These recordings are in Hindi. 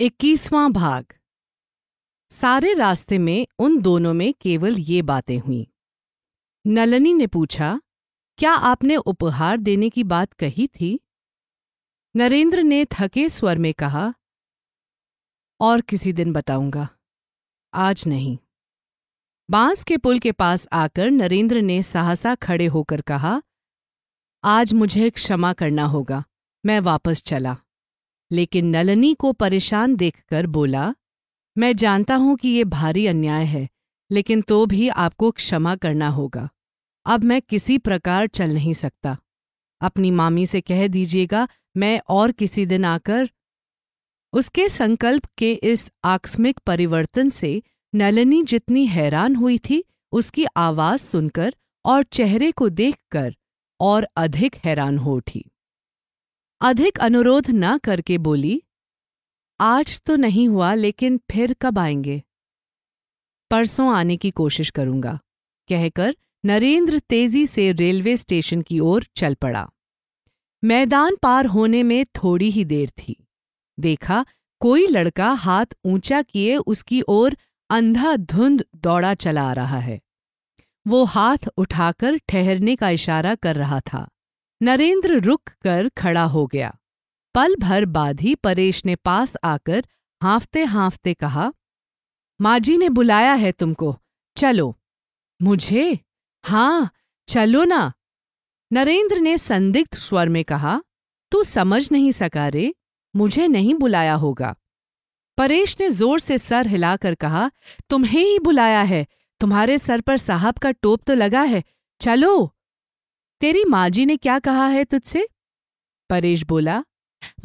इक्कीसवां भाग। सारे रास्ते में उन दोनों में केवल ये बातें हुईं। नलनी ने पूछा, क्या आपने उपहार देने की बात कही थी? नरेंद्र ने थके स्वर में कहा, और किसी दिन बताऊँगा। आज नहीं। बाँस के पुल के पास आकर नरेंद्र ने सहसा खड़े होकर कहा, आज मुझे क्षमा करना होगा। मैं वापस चला। लेकिन नलनी को परेशान देखकर बोला, मैं जानता हूँ कि ये भारी अन्याय है, लेकिन तो भी आपको क्षमा करना होगा। अब मैं किसी प्रकार चल नहीं सकता। अपनी मामी से कह दीजिएगा, मैं और किसी दिन आकर उसके संकल्प के इस आकस्मिक परिवर्तन से नलनी जितनी हैरान हुई थी, उसकी आवाज़ सुनकर और चेहरे को देखकर और अधिक हैरान हो उठी। अधिक अनुरोध न करके बोली, आज तो नहीं हुआ, लेकिन फिर कब आएँगे? परसों आने की कोशिश करूँगा, कहकर नरेंद्र तेज़ी से रेलवे स्टेशन की ओर चल पड़ा। मैदान पार होने में थोड़ी ही देर थी। देखा, कोई लड़का हाथ ऊँचा किए उसकी ओर अंधाधुंध दौड़ा चला आ रहा है। वो हाथ उठाकर ठहरने का इशारा कर रहा था। नरेंद्र रुक कर खड़ा हो गया। पल भर बाद ही परेश ने पास आकर हांफते हांफते कहा, माजी ने बुलाया है तुमको, चलो। मुझे? हाँ चलो ना। नरेंद्र ने संदिग्ध स्वर में कहा, तू समझ नहीं सका रे, मुझे नहीं बुलाया होगा। परेश ने ज़ोर से सर हिलाकर कहा, तुम्हें ही बुलाया है, तुम्हारे सर पर साहब का टोप तो लगा है, चलो। तेरी माजी ने क्या कहा है तुझसे? परेश बोला,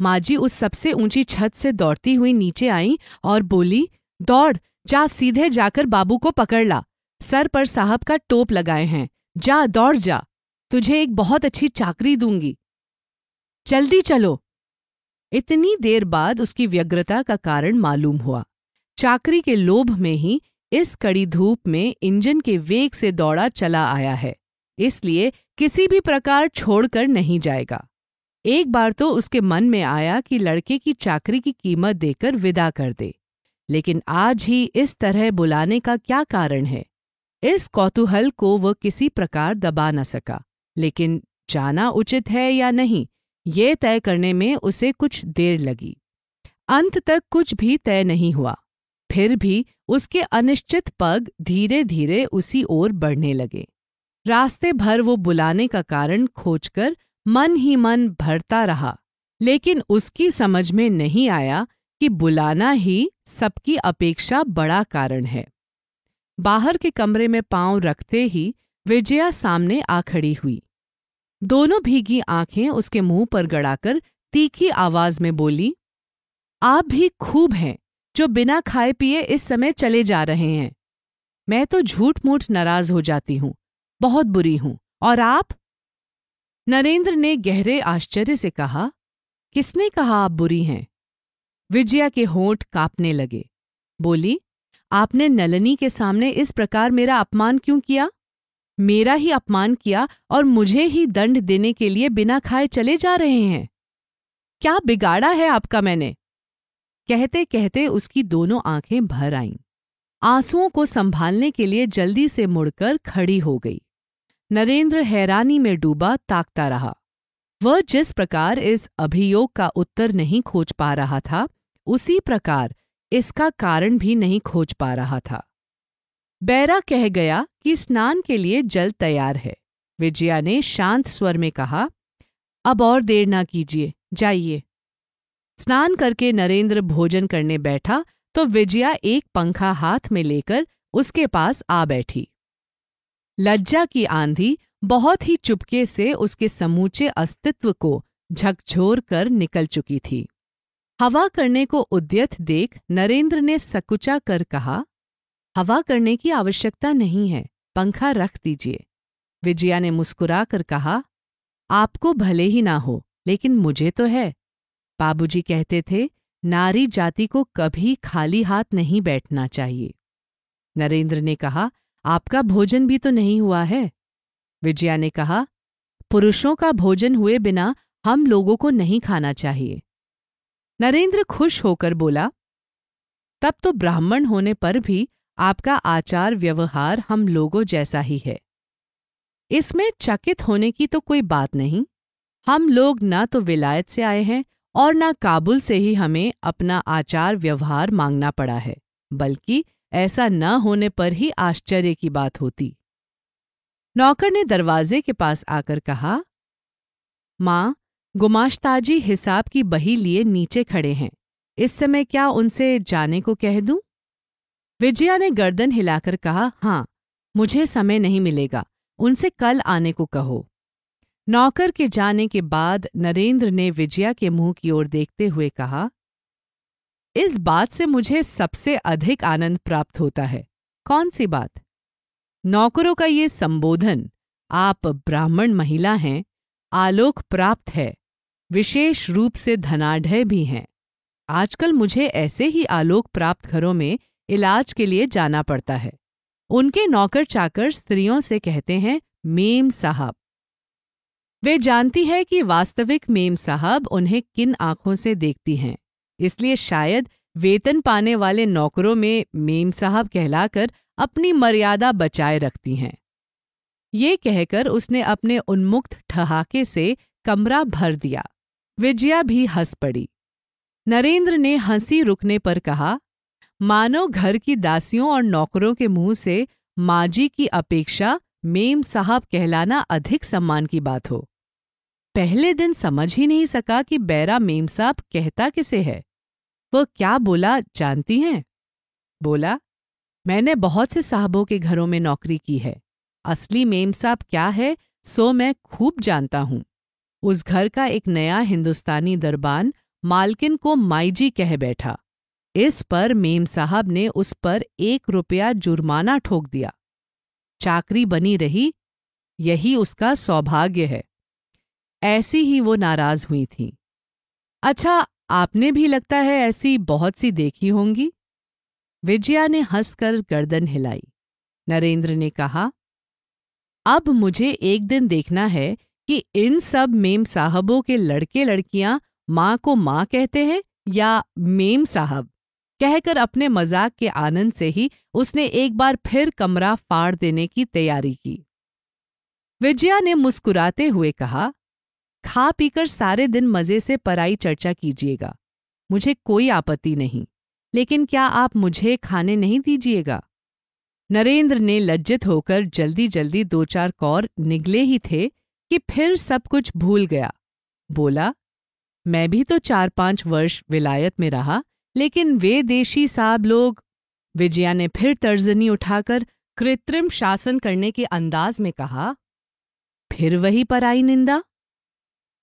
माजी उस सबसे ऊँची छत से दौड़ती हुई नीचे आई और बोली, दौड़, जा सीधे जाकर बाबू को पकड़ ला। सर पर साहब का टोप लगाए हैं। जा, दौड़ जा। तुझे एक बहुत अच्छी चाकरी दूँगी। जल्दी चलो। इतनी देर बाद उसकी व्यग्रता का कारण मालूम हुआ। चाकरी के लोभ में ही इस कड़ी धूप में इंजन के वेग से दौड़ा चला आया है। इसलिए किसी भी प्रकार छोड़कर नहीं जाएगा। एक बार तो उसके मन में आया कि लड़के की चाकरी की कीमत देकर विदा कर दे। लेकिन आज ही इस तरह बुलाने का क्या कारण है? इस कौतूहल को वह किसी प्रकार दबा न सका। लेकिन जाना उचित है या नहीं, ये तय करने में उसे कुछ देर लगी। अंत तक कुछ भी तय नहीं हुआ। फिर भी उसके अनिश्चित पग धीरे धीरे उसी ओर बढ़ने लगे। रास्ते भर वो बुलाने का कारण खोजकर मन ही मन भरता रहा, लेकिन उसकी समझ में नहीं आया कि बुलाना ही सबकी अपेक्षा बड़ा कारण है। बाहर के कमरे में पाँव रखते ही विजया सामने आ खड़ी हुई। दोनों भीगी आँखें उसके मुँह पर गड़ाकर तीखी आवाज़ में बोली, आप भी खूब हैं जो बिना खाए पिए इस समय चले जा रहे हैं। मैं तो झूठ मूठ नाराज़ हो जाती हूँ। बहुत बुरी हूँ। और आप? नरेंद्र ने गहरे आश्चर्य से कहा, किसने कहा आप बुरी हैं? विजया के होंठ कांपने लगे। बोली, आपने नलनी के सामने इस प्रकार मेरा अपमान क्यों किया? मेरा ही अपमान किया और मुझे ही दंड देने के लिए बिना खाए चले जा रहे हैं। क्या बिगाड़ा है आपका मैंने? कहते कहते उसकी दोनों आँखें भर आईं। आंसुओं को संभालने के लिए जल्दी से मुड़कर खड़ी हो गई। नरेंद्र हैरानी में डूबा, ताकता रहा। वह जिस प्रकार इस अभियोग का उत्तर नहीं खोज पा रहा था, उसी प्रकार इसका कारण भी नहीं खोज पा रहा था। बैरा कह गया कि स्नान के लिए जल तैयार है। विजया ने शांत स्वर में कहा, अब और देर ना कीजिए, जाइए। स्नान करके नरेंद्र भोजन करने बैठा तो विजया एक पंखा हाथ में लेकर उसके पास आ बैठी। लज्जा की आंधी बहुत ही चुपके से उसके समूचे अस्तित्व को झकझोर कर निकल चुकी थी। हवा करने को उद्यत देख नरेंद्र ने सकुचा कर कहा, हवा करने की आवश्यकता नहीं है, पंखा रख दीजिए। विजया ने मुस्कुरा कर कहा, आपको भले ही ना हो, लेकिन मुझे तो है। बाबूजी कहते थे, नारी जाति को कभी खाली हाथ नहीं बैठना चाहिए। नरेंद्र ने कहा आपका भोजन भी तो नहीं हुआ है? विजया ने कहा, पुरुषों का भोजन हुए बिना हम लोगों को नहीं खाना चाहिए। नरेंद्र खुश होकर बोला, तब तो ब्राह्मण होने पर भी आपका आचार व्यवहार हम लोगों जैसा ही है। इसमें चकित होने की तो कोई बात नहीं। हम लोग ना तो विलायत से आए हैं और ना काबुल से ही हमें अपना आचार व्यवहार मांगना पड़ा है, बल्कि ऐसा न होने पर ही आश्चर्य की बात होती। नौकर ने दरवाजे के पास आकर कहा, माँ, गुमाश्ताजी हिसाब की बही लिए नीचे खड़े हैं। इस समय क्या उनसे जाने को कह दूँ? विजया ने गर्दन हिलाकर कहा, हाँ, मुझे समय नहीं मिलेगा। उनसे कल आने को कहो। नौकर के जाने के बाद नरेंद्र ने विजया के मुँह की ओर देखते हुए कहा इस बात से मुझे सबसे अधिक आनंद प्राप्त होता है। कौन सी बात? नौकरों का ये संबोधन, आप ब्राह्मण महिला हैं, आलोक प्राप्त है, विशेष रूप से धनाढ़ भी हैं। आजकल मुझे ऐसे ही आलोक प्राप्त घरों में इलाज के लिए जाना पड़ता है। उनके नौकर चाकर स्त्रियों से कहते हैं, मेम साहब। वे जानती है कि वास्तविक मेम साहब उन्हें किन आँखों से देखती हैं। इसलिए शायद वेतन पाने वाले नौकरों में मेम साहब कहलाकर अपनी मर्यादा बचाए रखती हैं। ये कहकर उसने अपने उन्मुक्त ठहाके से कमरा भर दिया। विजया भी हंस पड़ी। नरेंद्र ने हँसी रुकने पर कहा, मानो घर की दासियों और नौकरों के मुँह से माजी की अपेक्षा मेम साहब कहलाना अधिक सम्मान की बात हो। पहले दिन समझ ही नहीं सका कि बैरा मेम साहब कहता किसे है। वह क्या बोला, जानती हैं? बोला, मैंने बहुत से साहबों के घरों में नौकरी की है। असली मेम साहब क्या है, सो मैं खूब जानता हूँ। उस घर का एक नया हिंदुस्तानी दरबान मालकिन को माईजी कह बैठा। इस पर मेम साहब ने उस पर एक रुपया जुर्माना ठोक दिया। चाकरी बनी रही, यही उसका सौभाग्य है। ऐसी ही वो नाराज़ हुई थी। अच्छा आपने भी लगता है ऐसी बहुत सी देखी होंगी? विजया ने हंसकर गर्दन हिलाई। नरेंद्र ने कहा, अब मुझे एक दिन देखना है कि इन सब मेम साहबों के लड़के लड़कियाँ माँ को माँ कहते हैं या मेम साहब? कहकर अपने मज़ाक के आनंद से ही उसने एक बार फिर कमरा फाड़ देने की तैयारी की। विजया ने मुस्कुराते हुए कहा खा पीकर सारे दिन मज़े से पराई चर्चा कीजिएगा। मुझे कोई आपत्ति नहीं। लेकिन क्या आप मुझे खाने नहीं दीजिएगा? नरेंद्र ने लज्जित होकर जल्दी जल्दी दो चार कौर निगले ही थे कि फिर सब कुछ भूल गया। बोला, मैं भी तो चार पाँच वर्ष विलायत में रहा, लेकिन वे देशी साहब लोग विजया ने फिर तर्जनी उठाकर कृत्रिम शासन करने के अंदाज में कहा, फिर वही पराई निंदा?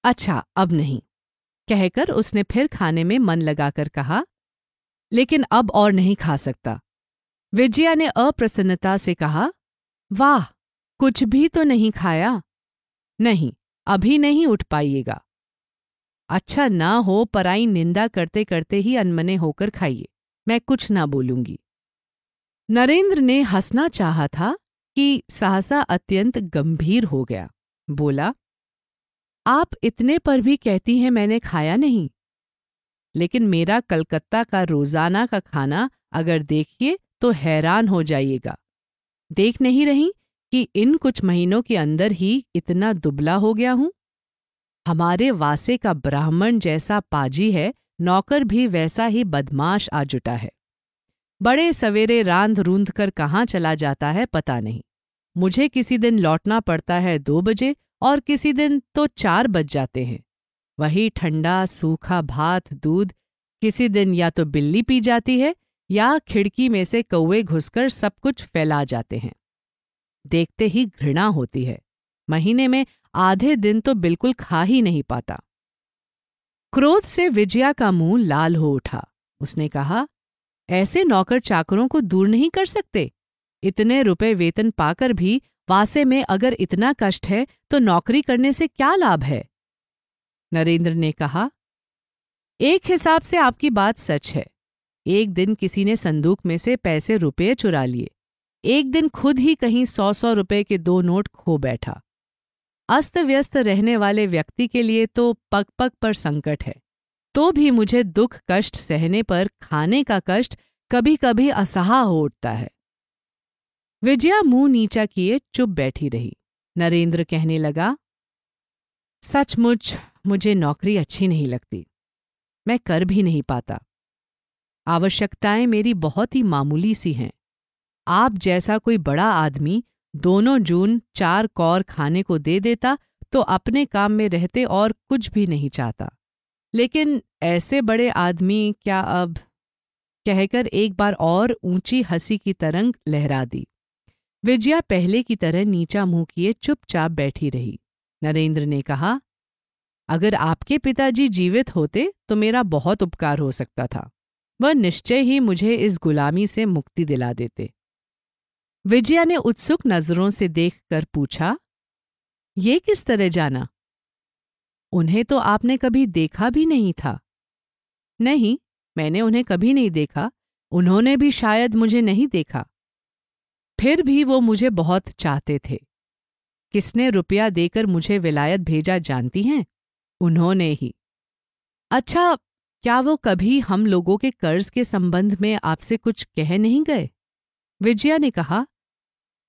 अच्छा अब नहीं। कहकर उसने फिर खाने में मन लगाकर कहा, लेकिन अब और नहीं खा सकता। विजया ने अप्रसन्नता से कहा, वाह, कुछ भी तो नहीं खाया? नहीं, अभी नहीं उठ पाइएगा। अच्छा ना हो, पराई निंदा करते करते ही अनमने होकर खाइए, मैं कुछ ना बोलूँगी। नरेंद्र ने हंसना चाहा था कि सहसा अत्यंत गंभीर हो गया। बोला आप इतने पर भी कहती हैं मैंने खाया नहीं। लेकिन मेरा कलकत्ता का रोज़ाना का खाना अगर देखिए तो हैरान हो जाइएगा। देख नहीं रही कि इन कुछ महीनों के अंदर ही इतना दुबला हो गया हूँ? हमारे वासे का ब्राह्मण जैसा पाजी है, नौकर भी वैसा ही बदमाश आ जुटा है। बड़े सवेरे रांध रूंध कर कहाँ चला जाता है पता नहीं। मुझे किसी दिन लौटना पड़ता है दो बजे और किसी दिन तो चार बज जाते हैं। वही ठंडा, सूखा भात, दूध किसी दिन या तो बिल्ली पी जाती है या खिड़की में से कौए घुसकर सब कुछ फैला जाते हैं। देखते ही घृणा होती है। महीने में आधे दिन तो बिल्कुल खा ही नहीं पाता। क्रोध से विजया का मुँह लाल हो उठा। उसने कहा, ऐसे नौकर चाकरों को दूर नहीं कर सकते? इतने रुपए वेतन पाकर भी वासे में अगर इतना कष्ट है तो नौकरी करने से क्या लाभ है? नरेंद्र ने कहा, एक हिसाब से आपकी बात सच है। एक दिन किसी ने संदूक में से पैसे रुपये चुरा लिए। एक दिन खुद ही कहीं सौ सौ रुपए के दो नोट खो बैठा। अस्त व्यस्त रहने वाले व्यक्ति के लिए तो पग पग पर संकट है। तो भी मुझे दुख कष्ट सहने पर, खाने का कष्ट कभी कभी असहा हो उठता है। विजया मुँह नीचा किए चुप बैठी रही। नरेंद्र कहने लगा, सचमुच मुझे नौकरी अच्छी नहीं लगती। मैं कर भी नहीं पाता। आवश्यकताएँ मेरी बहुत ही मामूली सी हैं। आप जैसा कोई बड़ा आदमी दोनों जून चार कौर खाने को दे देता तो अपने काम में रहते और कुछ भी नहीं चाहता। लेकिन ऐसे बड़े आदमी क्या अब? कहकर एक बार और ऊँची हँसी की तरंग लहरा दी। विजया पहले की तरह नीचा मुँह किए चुपचाप बैठी रही। नरेंद्र ने कहा, अगर आपके पिताजी जीवित होते तो मेरा बहुत उपकार हो सकता था। वह निश्चय ही मुझे इस गुलामी से मुक्ति दिला देते विजया ने उत्सुक नज़रों से देखकर पूछा, ये किस तरह जाना? उन्हें तो आपने कभी देखा भी नहीं था। नहीं, मैंने उन्हें कभी नहीं देखा। उन्होंने भी शायद मुझे नहीं देखा। फिर भी वो मुझे बहुत चाहते थे। किसने रुपया देकर मुझे विलायत भेजा जानती हैं? उन्होंने ही। अच्छा क्या वो कभी हम लोगों के कर्ज के संबंध में आपसे कुछ कह नहीं गए? विजया ने कहा,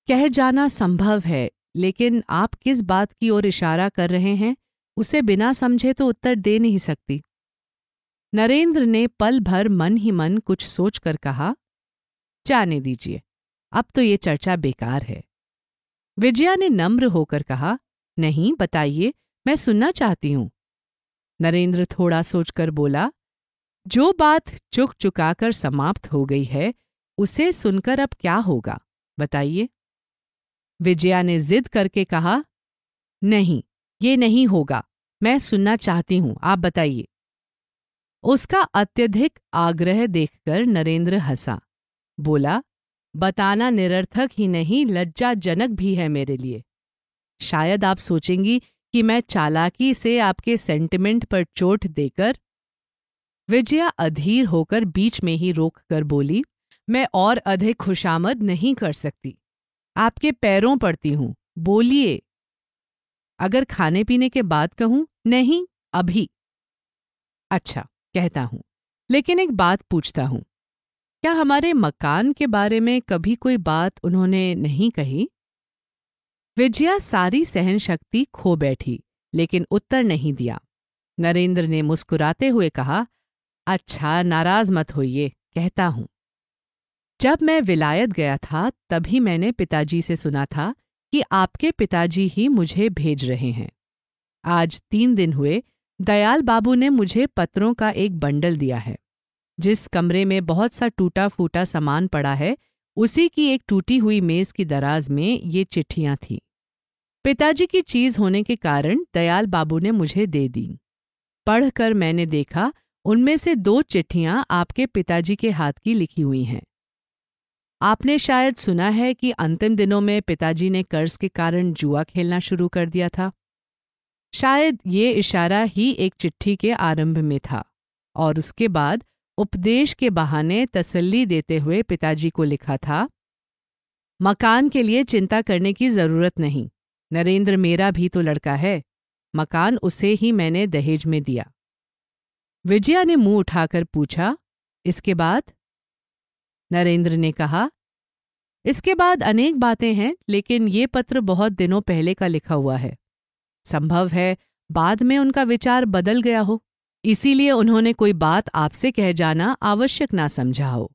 कह जाना संभव है, लेकिन आप किस बात की ओर इशारा कर रहे हैं, उसे बिना समझे तो उत्तर दे नहीं सकती। नरेंद्र ने पल भर मन ही मन कुछ सोचकर कहा, जाने दीजिए। अब तो ये चर्चा बेकार है। विजया ने नम्र होकर कहा, नहीं, बताइए, मैं सुनना चाहती हूँ। नरेंद्र थोड़ा सोचकर बोला, जो बात चुक चुकाकर समाप्त हो गई है, उसे सुनकर अब क्या होगा, बताइए? विजया ने जिद करके कहा, नहीं, ये नहीं होगा, मैं सुनना चाहती हूँ, आप बताइए। उसका अत्यधिक आग्रह देखकर नरेंद्र हंसा, बोला बताना निरर्थक ही नहीं, लज्जाजनक भी है मेरे लिए। शायद आप सोचेंगी कि मैं चालाकी से आपके सेंटिमेंट पर चोट देकर, विजया अधीर होकर बीच में ही रोक कर बोली, मैं और अधिक खुशामद नहीं कर सकती। आपके पैरों पड़ती हूँ, बोलिए। अगर खाने पीने के बाद कहूँ, नहीं, अभी। अच्छा कहता हूँ, लेकिन एक बात पूछता हूँ। क्या हमारे मकान के बारे में कभी कोई बात उन्होंने नहीं कही? विजया सारी सहन शक्ति खो बैठी, लेकिन उत्तर नहीं दिया। नरेंद्र ने मुस्कुराते हुए कहा अच्छा नाराज़ मत होइए, कहता हूँ। जब मैं विलायत गया था, तभी मैंने पिताजी से सुना था कि आपके पिताजी ही मुझे भेज रहे हैं। आज तीन दिन हुए, दयाल बाबू ने मुझे पत्रों का एक बंडल दिया है। जिस कमरे में बहुत सा टूटा फूटा सामान पड़ा है, उसी की एक टूटी हुई मेज की दराज में ये चिट्ठियाँ थीं। पिताजी की चीज़ होने के कारण दयाल बाबू ने मुझे दे दी। पढ़कर मैंने देखा, उनमें से दो चिट्ठियाँ आपके पिताजी के हाथ की लिखी हुई हैं। आपने शायद सुना है कि अंतिम दिनों में पिताजी ने कर्ज के कारण जुआ खेलना शुरू कर दिया था। शायद ये इशारा ही एक चिट्ठी के आरंभ में था, और उसके बाद उपदेश के बहाने तसल्ली देते हुए पिताजी को लिखा था, मकान के लिए चिंता करने की ज़रूरत नहीं। नरेंद्र मेरा भी तो लड़का है। मकान उसे ही मैंने दहेज में दिया। विजया ने मुँह उठाकर पूछा, इसके बाद? नरेंद्र ने कहा, इसके बाद अनेक बातें हैं, लेकिन ये पत्र बहुत दिनों पहले का लिखा हुआ है। संभव है बाद में उनका विचार बदल गया हो। इसीलिए उन्होंने कोई बात आपसे कह जाना आवश्यक ना समझा हो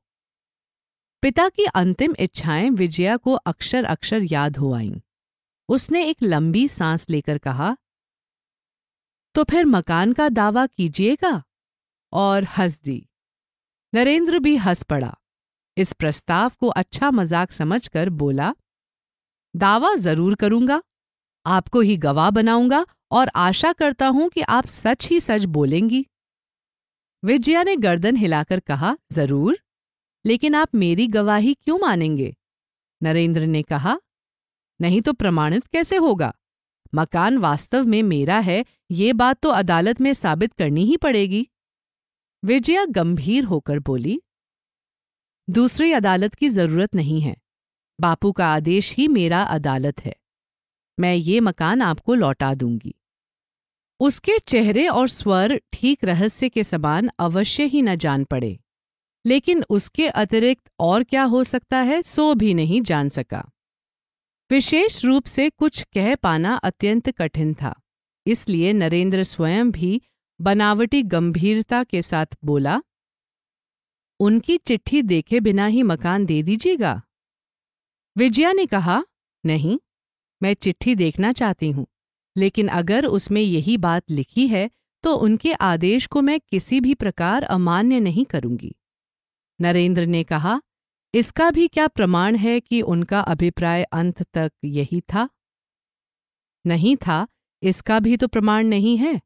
पिता की अंतिम इच्छाएँ विजया को अक्षर अक्षर याद हो आईं। उसने एक लंबी सांस लेकर कहा तो फिर मकान का दावा कीजिएगा? और हंस दी। नरेंद्र भी हंस पड़ा। इस प्रस्ताव को अच्छा मज़ाक समझकर बोला, दावा ज़रूर करूँगा, आपको ही गवाह बनाऊँगा और आशा करता हूँ कि आप सच ही सच बोलेंगी। विजया ने गर्दन हिलाकर कहा, ज़रूर, लेकिन आप मेरी गवाही क्यों मानेंगे? नरेंद्र ने कहा, नहीं तो प्रमाणित कैसे होगा? मकान वास्तव में मेरा है, ये बात तो अदालत में साबित करनी ही पड़ेगी। विजया गंभीर होकर बोली, दूसरी अदालत की ज़रूरत नहीं है। बापू का आदेश ही मेरा अदालत है। मैं ये मकान आपको लौटा दूँगी। उसके चेहरे और स्वर ठीक रहस्य के समान अवश्य ही न जान पड़े। लेकिन उसके अतिरिक्त और क्या हो सकता है, सो भी नहीं जान सका। विशेष रूप से कुछ कह पाना अत्यंत कठिन था। इसलिए नरेंद्र स्वयं भी बनावटी गंभीरता के साथ बोला, उनकी चिट्ठी देखे बिना ही मकान दे दीजिएगा? विजया ने कहा, नहीं मैं चिट्ठी देखना चाहती हूँ। लेकिन अगर उसमें यही बात लिखी है तो उनके आदेश को मैं किसी भी प्रकार अमान्य नहीं करूँगी। नरेंद्र ने कहा, इसका भी क्या प्रमाण है कि उनका अभिप्राय अंत तक यही था? नहीं था, इसका भी तो प्रमाण नहीं है।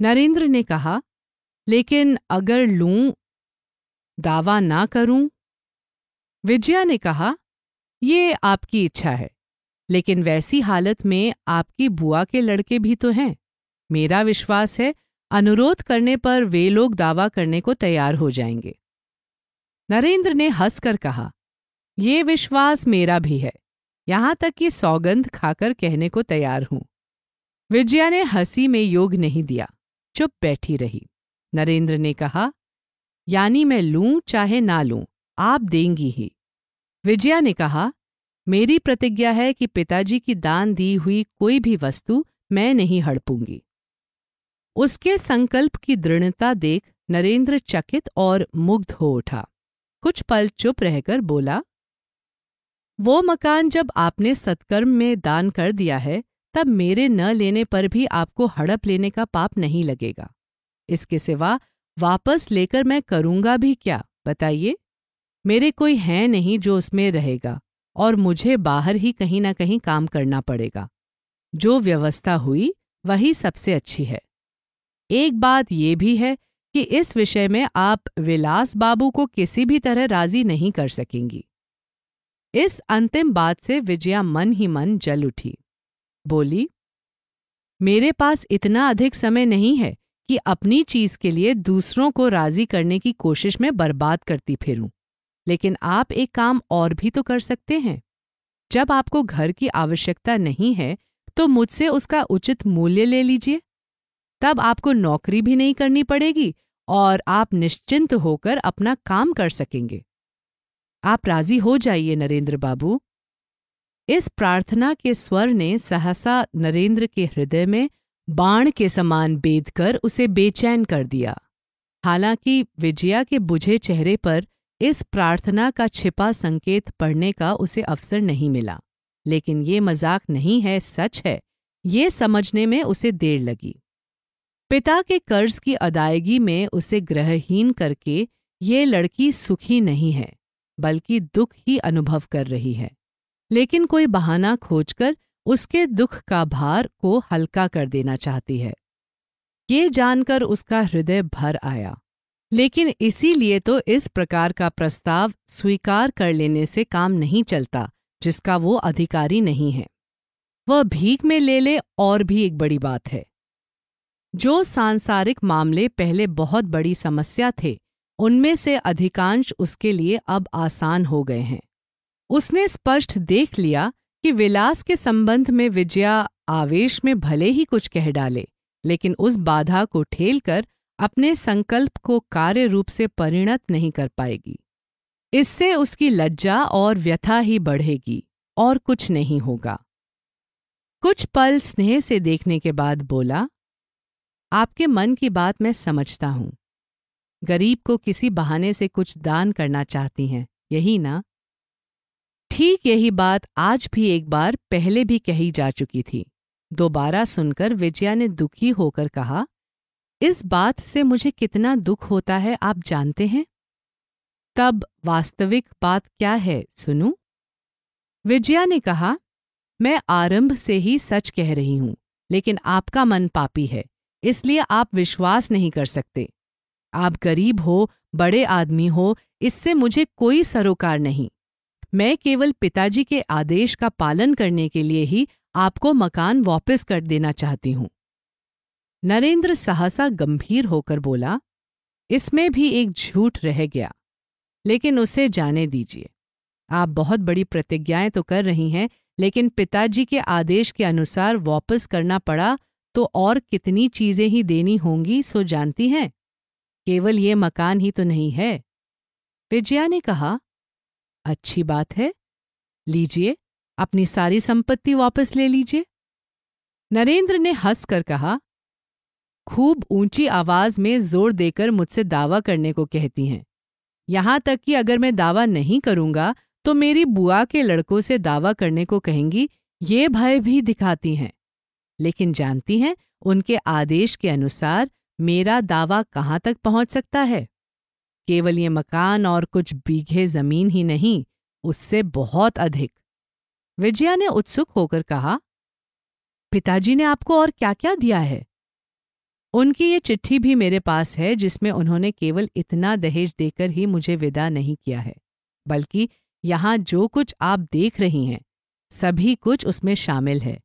नरेंद्र ने कहा, लेकिन अगर लूँ, दावा ना करूँ? विजया ने कहा, ये आपकी इच्छा है। लेकिन वैसी हालत में आपकी बुआ के लड़के भी तो हैं। मेरा विश्वास है, अनुरोध करने पर वे लोग दावा करने को तैयार हो जाएँगे। नरेंद्र ने हंसकर कहा, ये विश्वास मेरा भी है। यहाँ तक कि सौगंध खाकर कहने को तैयार हूँ। विजया ने हँसी में योग नहीं दिया, चुप बैठी रही। नरेंद्र ने कहा, यानी मैं लूँ चाहे ना लूँ, आप देंगी ही। विजया ने कहा मेरी प्रतिज्ञा है कि पिताजी की दान दी हुई कोई भी वस्तु मैं नहीं हड़पूँगी। उसके संकल्प की दृढ़ता देख नरेंद्र चकित और मुग्ध हो उठा। कुछ पल चुप रहकर बोला, वो मकान जब आपने सत्कर्म में दान कर दिया है, तब मेरे न लेने पर भी आपको हड़प लेने का पाप नहीं लगेगा। इसके सिवा वापस लेकर मैं करूँगा भी क्या, बताइए? मेरे कोई है नहीं जो उसमें रहेगा। और मुझे बाहर ही कहीं ना कहीं काम करना पड़ेगा। जो व्यवस्था हुई, वही सबसे अच्छी है। एक बात ये भी है कि इस विषय में आप विलास बाबू को किसी भी तरह राज़ी नहीं कर सकेंगी। इस अंतिम बात से विजया मन ही मन जल उठी। बोली, मेरे पास इतना अधिक समय नहीं है कि अपनी चीज़ के लिए दूसरों को राज़ी करने की कोशिश में बर्बाद करती फिरूं। लेकिन आप एक काम और भी तो कर सकते हैं। जब आपको घर की आवश्यकता नहीं है तो मुझसे उसका उचित मूल्य ले लीजिए। तब आपको नौकरी भी नहीं करनी पड़ेगी और आप निश्चिंत होकर अपना काम कर सकेंगे। आप राज़ी हो जाइए नरेंद्र बाबू। इस प्रार्थना के स्वर ने सहसा नरेंद्र के हृदय में बाण के समान बेद कर उसे बेचैन कर दिया। हालाँकि विजया के बुझे चेहरे पर इस प्रार्थना का छिपा संकेत पढ़ने का उसे अवसर नहीं मिला। लेकिन ये मज़ाक नहीं है, सच है। ये समझने में उसे देर लगी। पिता के कर्ज की अदायगी में उसे ग्रहहीन करके ये लड़की सुखी नहीं है, बल्कि दुख ही अनुभव कर रही है। लेकिन कोई बहाना खोजकर उसके दुख का भार को हल्का कर देना चाहती है। ये जानकर उसका हृदय भर आया। लेकिन इसीलिए तो इस प्रकार का प्रस्ताव स्वीकार कर लेने से काम नहीं चलता, जिसका वो अधिकारी नहीं है। वह भीख में ले ले और भी एक बड़ी बात है। जो सांसारिक मामले पहले बहुत बड़ी समस्या थे, उनमें से अधिकांश उसके लिए अब आसान हो गए हैं। उसने स्पष्ट देख लिया कि विलास के संबंध में विजया आवेश में भले ही कुछ कह डाले, लेकिन उस बाधा को ठेलकर अपने संकल्प को कार्य रूप से परिणत नहीं कर पाएगी। इससे उसकी लज्जा और व्यथा ही बढ़ेगी और कुछ नहीं होगा। कुछ पल स्नेह से देखने के बाद बोला, आपके मन की बात मैं समझता हूँ। गरीब को किसी बहाने से कुछ दान करना चाहती हैं, यही ना? ठीक यही बात आज भी एक बार पहले भी कही जा चुकी थी। दोबारा सुनकर विजया ने दुखी होकर कहा इस बात से मुझे कितना दुख होता है, आप जानते हैं? तब वास्तविक बात क्या है, सुनू? विजया ने कहा, मैं आरंभ से ही सच कह रही हूँ, लेकिन आपका मन पापी है, इसलिए आप विश्वास नहीं कर सकते। आप गरीब हो, बड़े आदमी हो, इससे मुझे कोई सरोकार नहीं। मैं केवल पिताजी के आदेश का पालन करने के लिए ही आपको मकान वापस कर देना चाहती हूँ। नरेंद्र सहसा गंभीर होकर बोला, इसमें भी एक झूठ रह गया, लेकिन उसे जाने दीजिए। आप बहुत बड़ी प्रतिज्ञाएँ तो कर रही हैं, लेकिन पिताजी के आदेश के अनुसार वापस करना पड़ा तो और कितनी चीज़ें ही देनी होंगी सो जानती हैं। केवल ये मकान ही तो नहीं है। विजया ने कहा, अच्छी बात है। लीजिए, अपनी सारी संपत्ति वापस ले लीजिए। नरेंद्र ने हंसकर कहा खूब ऊँची आवाज़ में ज़ोर देकर मुझसे दावा करने को कहती हैं। यहाँ तक कि अगर मैं दावा नहीं करूँगा तो मेरी बुआ के लड़कों से दावा करने को कहेंगी, ये भय भी दिखाती हैं। लेकिन जानती हैं, उनके आदेश के अनुसार मेरा दावा कहाँ तक पहुँच सकता है? केवल ये मकान और कुछ बीघे ज़मीन ही नहीं, उससे बहुत अधिक। विजया ने उत्सुक होकर कहा, पिताजी ने आपको और क्या क्या दिया है? उनकी ये चिट्ठी भी मेरे पास है, जिसमें उन्होंने केवल इतना दहेज देकर ही मुझे विदा नहीं किया है, बल्कि यहाँ जो कुछ आप देख रही हैं, सभी कुछ उसमें शामिल है।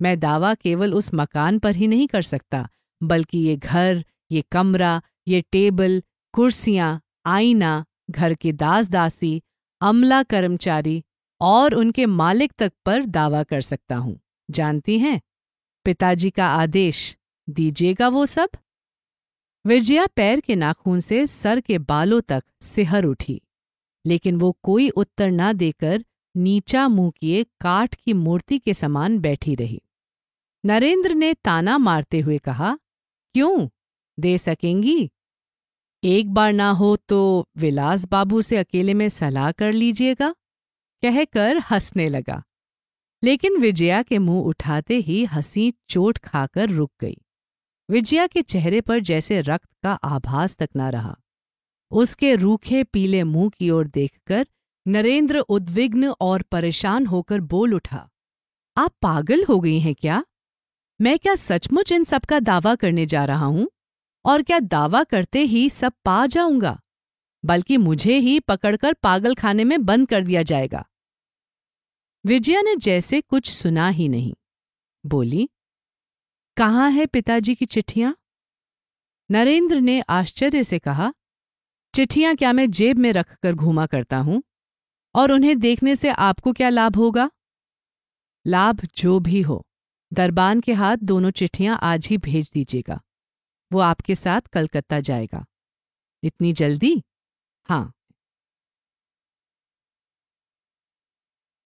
मैं दावा केवल उस मकान पर ही नहीं कर सकता, बल्कि ये घर, ये कमरा, ये टेबल, कुर्सियाँ, आईना, घर के दास दासी अमला कर्मचारी और उनके मालिक तक पर दावा कर सकता हूँ। जानती हैं? पिताजी का आदेश। दीजिएगा वो सब? विजया पैर के नाखून से सर के बालों तक सिहर उठी, लेकिन वो कोई उत्तर ना देकर नीचा मुँह किए काठ की मूर्ति के समान बैठी रही। नरेंद्र ने ताना मारते हुए कहा, क्यों? दे सकेंगी? एक बार ना हो तो विलास बाबू से अकेले में सलाह कर लीजिएगा, कहकर हंसने लगा। लेकिन विजया के मुँह उठाते ही हँसी चोट खाकर रुक गई। विजया के चेहरे पर जैसे रक्त का आभास तक न रहा। उसके रूखे पीले मुँह की ओर देखकर नरेंद्र उद्विग्न और परेशान होकर बोल उठा, आप पागल हो गई हैं क्या? मैं क्या सचमुच इन सब का दावा करने जा रहा हूँ? और क्या दावा करते ही सब पा जाऊँगा? बल्कि मुझे ही पकड़कर पागल खाने में बंद कर दिया जाएगा। विजया ने जैसे कुछ सुना ही नहीं। बोली कहाँ है पिताजी की चिट्ठियाँ? नरेंद्र ने आश्चर्य से कहा, चिट्ठियाँ क्या मैं जेब में रखकर घूमा करता हूँ? और उन्हें देखने से आपको क्या लाभ होगा? लाभ जो भी हो, दरबान के हाथ दोनों चिट्ठियाँ आज ही भेज दीजिएगा। वो आपके साथ कलकत्ता जाएगा। इतनी जल्दी? हाँ।